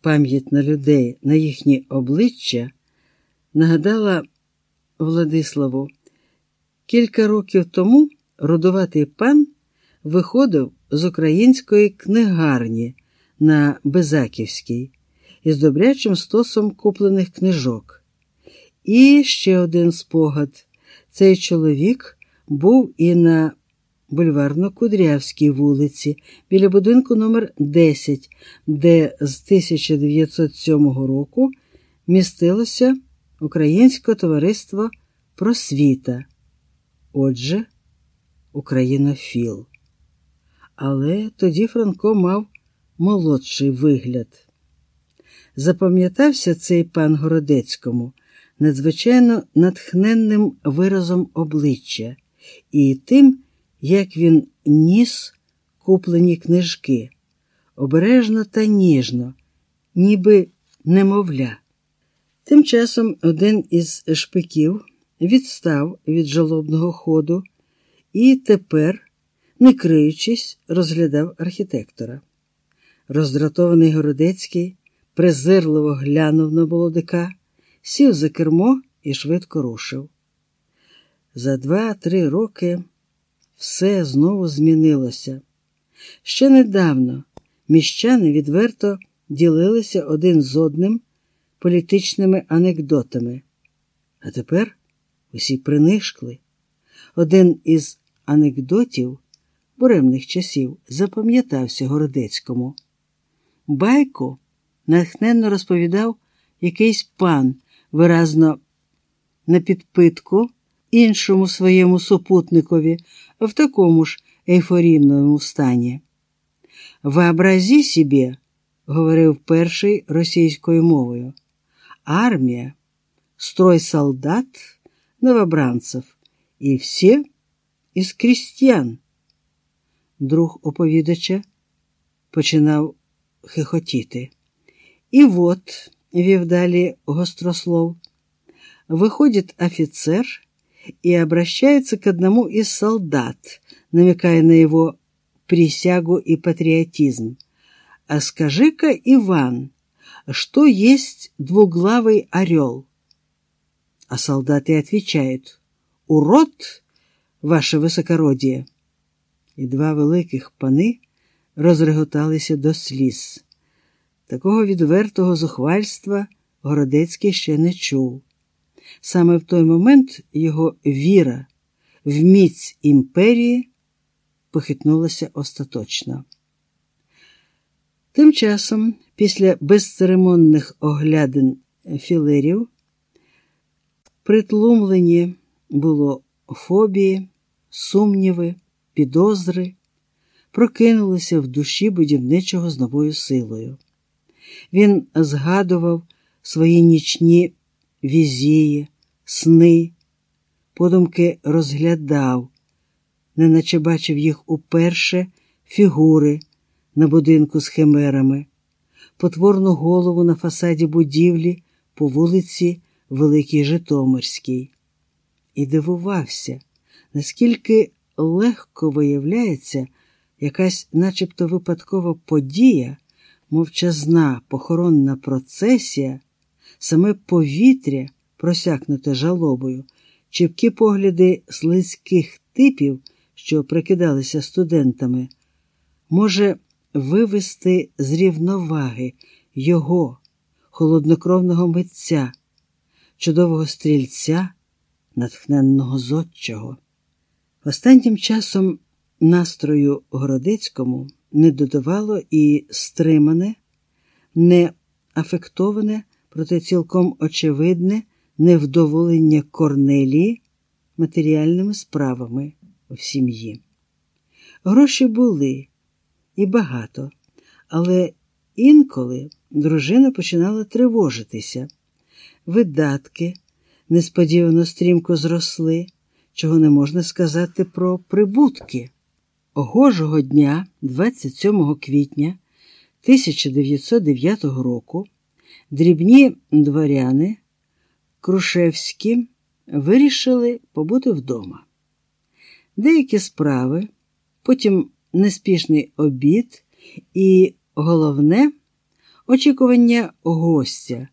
пам'ять на людей, на їхні обличчя, нагадала Владиславу, кілька років тому родуватий пан виходив з української книгарні на Безаківській із добрячим стосом куплених книжок. І ще один спогад: цей чоловік був і на бульварно-Кудрявській вулиці, біля будинку номер 10 де з 1907 року містилося Українське товариство просвіта. Отже, українофіл. Але тоді Франко мав молодший вигляд. Запам'ятався цей пан Городецькому надзвичайно натхненним виразом обличчя і тим, як він ніс куплені книжки, обережно та ніжно, ніби немовля. Тим часом один із шпиків відстав від жалобного ходу і тепер, не криючись, розглядав архітектора. Роздратований Городецький презирливо глянув на молодика, сів за кермо і швидко рушив. За два-три роки все знову змінилося. Ще недавно міщани відверто ділилися один з одним політичними анекдотами, а тепер усі принишкли. Один із анекдотів буремних часів запам'ятався Городецькому. Байку натхненно розповідав якийсь пан, виразно на підпитку іншому своєму супутникові в такому ж ейфорійному стані. «Вообрази себе», – говорив перший російською мовою, армія, строй солдат, новобранцев і всі із крістян. Друг оповідача починав хихотіти. І вот, вів далі гострослов, выходит офицер и обращается к одному из солдат, намекая на его присягу и патриотизм. «А скажи-ка, Иван, что есть двуглавый орел?» А солдаты отвечают «Урод, ваше високородіє!» І два великих пани розреготалися до сліз. Такого відвертого зухвальства Городецький ще не чув. Саме в той момент його віра в міць імперії похитнулася остаточно. Тим часом, після безцеремонних оглядин філерів, притлумлені було фобії, сумніви, підозри, прокинулися в душі будівничого з новою силою. Він згадував свої нічні візії, сни, подумки розглядав, неначе бачив їх уперше фігури на будинку з химерами, потворну голову на фасаді будівлі по вулиці Великій Житомирській. І дивувався, наскільки легко виявляється якась начебто випадкова подія, мовчазна похоронна процесія, саме повітря, просякнуте жалобою, чіпкі погляди слизьких типів, що прикидалися студентами, може вивести з рівноваги його, холоднокровного митця, чудового стрільця, натхненного зодчого. Останнім часом настрою Городецькому не додавало і стримане, не афектоване, проте цілком очевидне невдоволення Корнелії матеріальними справами в сім'ї. Гроші були і багато, але інколи дружина починала тривожитися. Видатки несподівано стрімко зросли, чого не можна сказати про прибутки. Огожого дня, 27 квітня 1909 року, дрібні дворяни Крушевські вирішили побути вдома. Деякі справи, потім неспішний обід і, головне, очікування гостя.